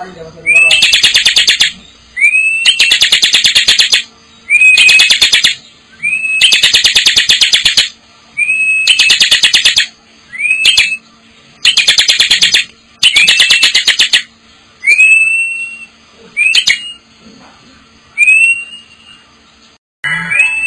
Ayo jawab.